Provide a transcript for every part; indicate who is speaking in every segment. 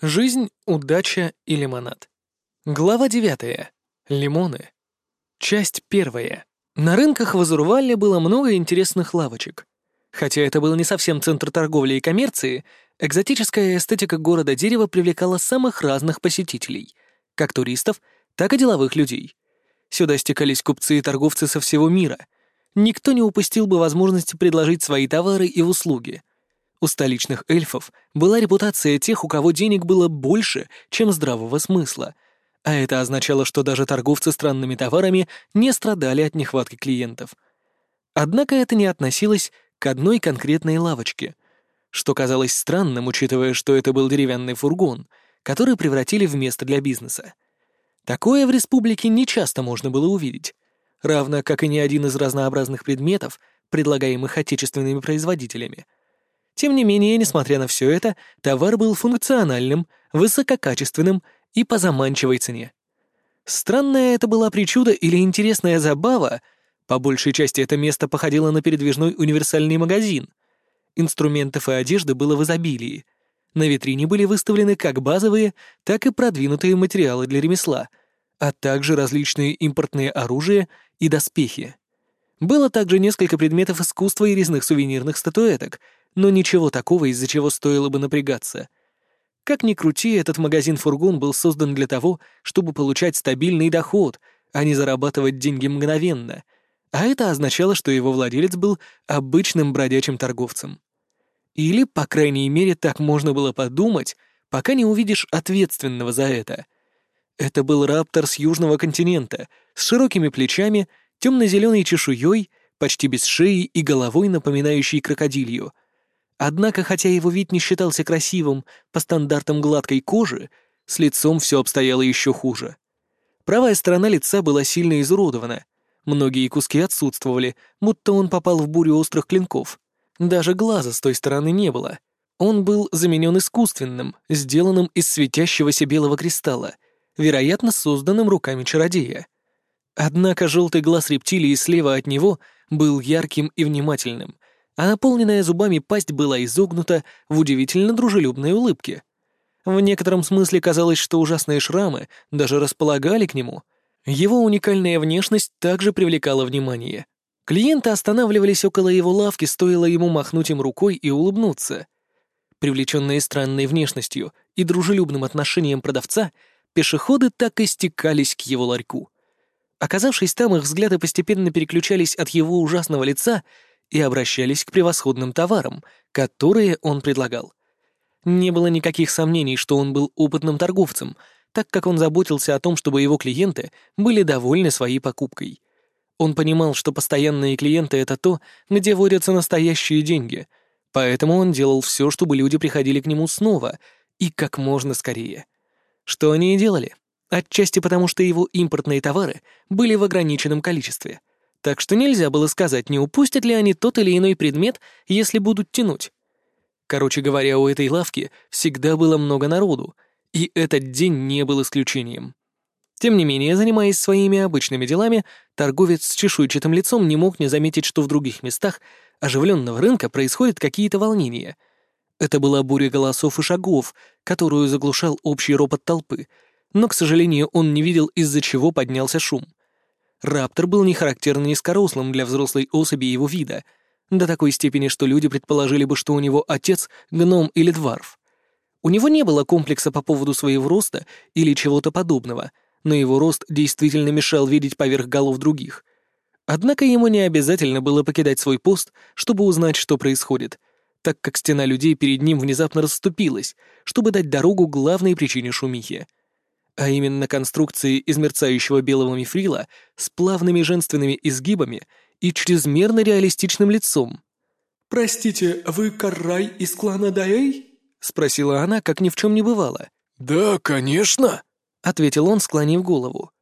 Speaker 1: Жизнь, удача и лимонад. Глава девятая. Лимоны. Часть первая. На рынках в Азурвале было много интересных лавочек. Хотя это был не совсем центр торговли и коммерции, экзотическая эстетика города дерева привлекала самых разных посетителей, как туристов, так и деловых людей. Сюда стекались купцы и торговцы со всего мира. Никто не упустил бы возможности предложить свои товары и услуги. У столичных эльфов была репутация тех, у кого денег было больше, чем здравого смысла, а это означало, что даже торговцы странными товарами не страдали от нехватки клиентов. Однако это не относилось к одной конкретной лавочке, что казалось странным, учитывая, что это был деревянный фургон, который превратили в место для бизнеса. Такое в республике нечасто можно было увидеть, равно как и ни один из разнообразных предметов, предлагаемых отечественными производителями — тем не менее, несмотря на все это, товар был функциональным, высококачественным и по заманчивой цене. Странная это была причуда или интересная забава, по большей части это место походило на передвижной универсальный магазин. Инструментов и одежды было в изобилии. На витрине были выставлены как базовые, так и продвинутые материалы для ремесла, а также различные импортные оружия и доспехи. Было также несколько предметов искусства и резных сувенирных статуэток — но ничего такого, из-за чего стоило бы напрягаться. Как ни крути, этот магазин-фургон был создан для того, чтобы получать стабильный доход, а не зарабатывать деньги мгновенно. А это означало, что его владелец был обычным бродячим торговцем. Или, по крайней мере, так можно было подумать, пока не увидишь ответственного за это. Это был раптор с южного континента, с широкими плечами, темно-зеленой чешуей, почти без шеи и головой, напоминающей крокодилью — Однако, хотя его вид не считался красивым по стандартам гладкой кожи, с лицом все обстояло еще хуже. Правая сторона лица была сильно изуродована. Многие куски отсутствовали, будто он попал в бурю острых клинков. Даже глаза с той стороны не было. Он был заменен искусственным, сделанным из светящегося белого кристалла, вероятно, созданным руками чародея. Однако желтый глаз рептилии слева от него был ярким и внимательным — а наполненная зубами пасть была изогнута в удивительно дружелюбной улыбке. В некотором смысле казалось, что ужасные шрамы даже располагали к нему. Его уникальная внешность также привлекала внимание. Клиенты останавливались около его лавки, стоило ему махнуть им рукой и улыбнуться. Привлеченные странной внешностью и дружелюбным отношением продавца, пешеходы так и стекались к его ларьку. Оказавшись там, их взгляды постепенно переключались от его ужасного лица и обращались к превосходным товарам, которые он предлагал. Не было никаких сомнений, что он был опытным торговцем, так как он заботился о том, чтобы его клиенты были довольны своей покупкой. Он понимал, что постоянные клиенты — это то, где водятся настоящие деньги, поэтому он делал все, чтобы люди приходили к нему снова и как можно скорее. Что они и делали. Отчасти потому, что его импортные товары были в ограниченном количестве — так что нельзя было сказать, не упустят ли они тот или иной предмет, если будут тянуть. Короче говоря, у этой лавки всегда было много народу, и этот день не был исключением. Тем не менее, занимаясь своими обычными делами, торговец с чешуйчатым лицом не мог не заметить, что в других местах оживленного рынка происходят какие-то волнения. Это была буря голосов и шагов, которую заглушал общий ропот толпы, но, к сожалению, он не видел, из-за чего поднялся шум. Раптор был не характерно низкорослым для взрослой особи его вида, до такой степени, что люди предположили бы, что у него отец — гном или дварф. У него не было комплекса по поводу своего роста или чего-то подобного, но его рост действительно мешал видеть поверх голов других. Однако ему не обязательно было покидать свой пост, чтобы узнать, что происходит, так как стена людей перед ним внезапно расступилась, чтобы дать дорогу главной причине шумихи — а именно конструкции из мерцающего белого мифрила с плавными женственными изгибами и чрезмерно реалистичным лицом.
Speaker 2: «Простите, вы Каррай из клана Даэй?»
Speaker 1: — спросила она, как ни в чем не бывало.
Speaker 2: «Да, конечно», —
Speaker 1: ответил он, склонив голову.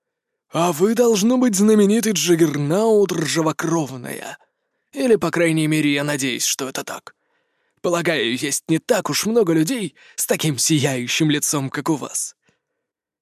Speaker 2: «А вы, должно быть, знаменитый Джиггернаут Ржавокровная. Или, по крайней мере, я надеюсь, что это так. Полагаю, есть не так уж много людей с таким сияющим лицом, как у вас.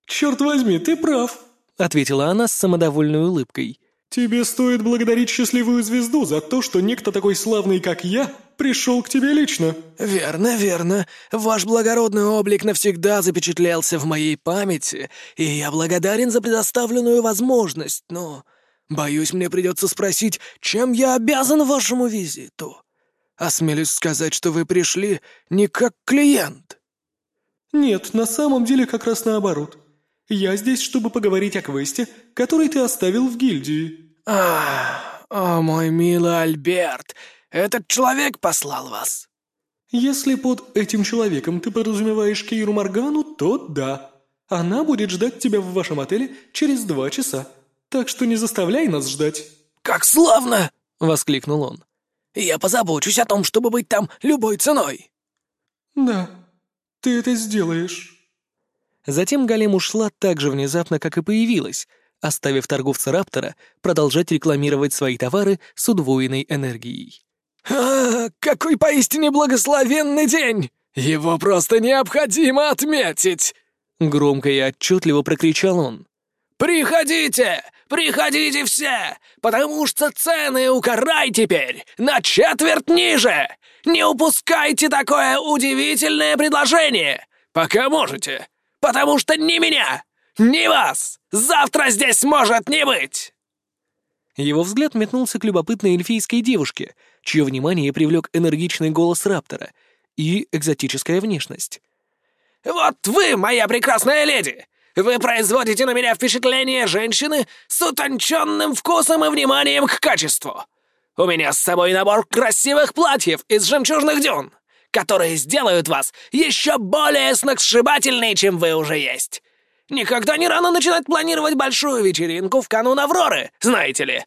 Speaker 3: «Черт возьми, ты прав», —
Speaker 1: ответила она с самодовольной улыбкой.
Speaker 3: «Тебе стоит благодарить счастливую звезду за то, что некто такой славный, как я, пришел к тебе лично».
Speaker 2: «Верно, верно. Ваш благородный облик навсегда запечатлелся в моей памяти, и я благодарен за предоставленную возможность, но... Боюсь, мне придется спросить, чем я обязан вашему визиту. Осмелюсь сказать, что вы пришли не как клиент».
Speaker 3: «Нет, на самом деле как раз наоборот. Я здесь, чтобы поговорить о квесте, который ты оставил в гильдии».
Speaker 2: «Ах, о мой милый Альберт, этот человек послал вас?»
Speaker 3: «Если под этим человеком ты подразумеваешь Кейру Моргану, то да. Она будет ждать тебя в вашем отеле через два часа, так что не заставляй нас ждать».
Speaker 2: «Как славно!» — воскликнул он. «Я позабочусь о том, чтобы быть там любой ценой».
Speaker 3: «Да, ты это сделаешь».
Speaker 1: Затем Галем ушла так же внезапно, как и появилась, оставив торговца Раптора продолжать рекламировать свои товары с удвоенной энергией.
Speaker 2: «А, какой поистине благословенный день! Его просто необходимо отметить!»
Speaker 1: Громко и отчетливо прокричал он.
Speaker 2: «Приходите! Приходите все! Потому что цены у Карай теперь на четверть ниже! Не упускайте такое удивительное предложение, пока можете, потому что ни меня, ни вас завтра здесь может не быть!»
Speaker 1: Его взгляд метнулся к любопытной эльфийской девушке, чье внимание привлек энергичный голос Раптора и экзотическая внешность.
Speaker 2: «Вот вы, моя прекрасная леди! Вы производите на меня впечатление женщины с утонченным вкусом и вниманием к качеству. У меня с собой набор красивых платьев из жемчужных дюн, которые сделают вас еще более сногсшибательной, чем вы уже есть. Никогда не рано начинать планировать большую вечеринку в канун Авроры, знаете ли».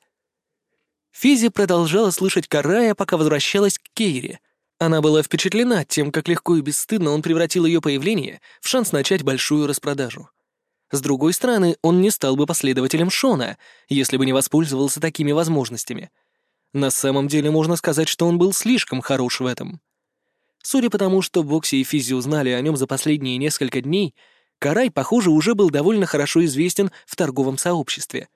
Speaker 1: Физи продолжала слышать Карая, пока возвращалась к Кейре. Она была впечатлена тем, как легко и бесстыдно он превратил ее появление в шанс начать большую распродажу. С другой стороны, он не стал бы последователем Шона, если бы не воспользовался такими возможностями — на самом деле можно сказать, что он был слишком хорош в этом. Судя по тому, что Бокси и Физи узнали о нем за последние несколько дней, Карай, похоже, уже был довольно хорошо известен в торговом сообществе.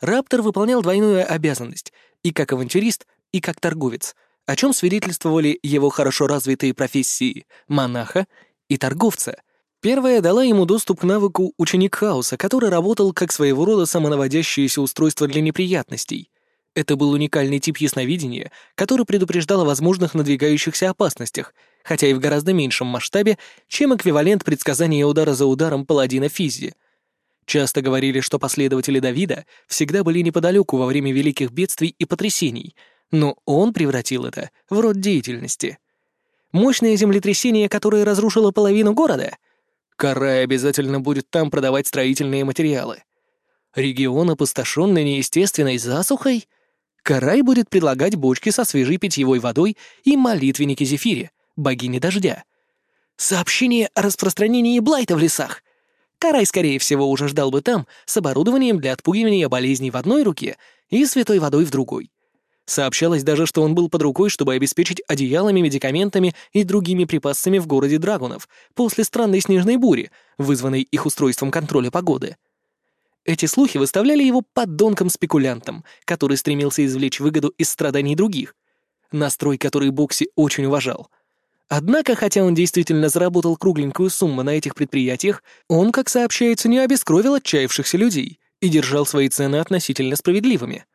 Speaker 1: Раптор выполнял двойную обязанность и как авантюрист, и как торговец, о чем свидетельствовали его хорошо развитые профессии монаха и торговца. Первая дала ему доступ к навыку ученик хаоса, который работал как своего рода самонаводящееся устройство для неприятностей — это был уникальный тип ясновидения, который предупреждал о возможных надвигающихся опасностях, хотя и в гораздо меньшем масштабе, чем эквивалент предсказания удара за ударом паладина Физи. Часто говорили, что последователи Давида всегда были неподалеку во время великих бедствий и потрясений, но он превратил это в род деятельности. Мощное землетрясение, которое разрушило половину города? Карай обязательно будет там продавать строительные материалы. Регион, опустошенный неестественной засухой — Карай будет предлагать бочки со свежей питьевой водой и молитвенники Зефире, богини дождя. Сообщение о распространении Блайта в лесах. Карай, скорее всего, уже ждал бы там с оборудованием для отпугивания болезней в одной руке и святой водой в другой. Сообщалось даже, что он был под рукой, чтобы обеспечить одеялами, медикаментами и другими припасами в городе Драгунов после странной снежной бури, вызванной их устройством контроля погоды. Эти слухи выставляли его подонком-спекулянтом, который стремился извлечь выгоду из страданий других. Настрой, который Бокси очень уважал. Однако, хотя он действительно заработал кругленькую сумму на этих предприятиях, он, как сообщается, не обескровил отчаявшихся людей и держал свои цены относительно справедливыми.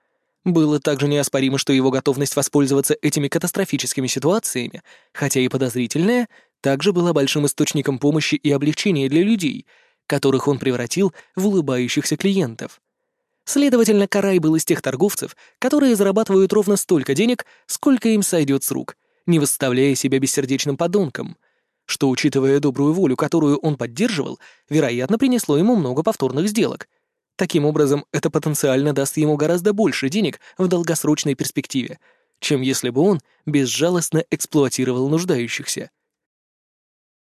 Speaker 1: Было также неоспоримо, что его готовность воспользоваться этими катастрофическими ситуациями, хотя и подозрительная, также была большим источником помощи и облегчения для людей — которых он превратил в улыбающихся клиентов. Следовательно, Карай был из тех торговцев, которые зарабатывают ровно столько денег, сколько им сойдет с рук, не выставляя себя бессердечным подонком, что, учитывая добрую волю, которую он поддерживал, вероятно, принесло ему много повторных сделок. Таким образом, это потенциально даст ему гораздо больше денег в долгосрочной перспективе, чем если бы он безжалостно эксплуатировал нуждающихся.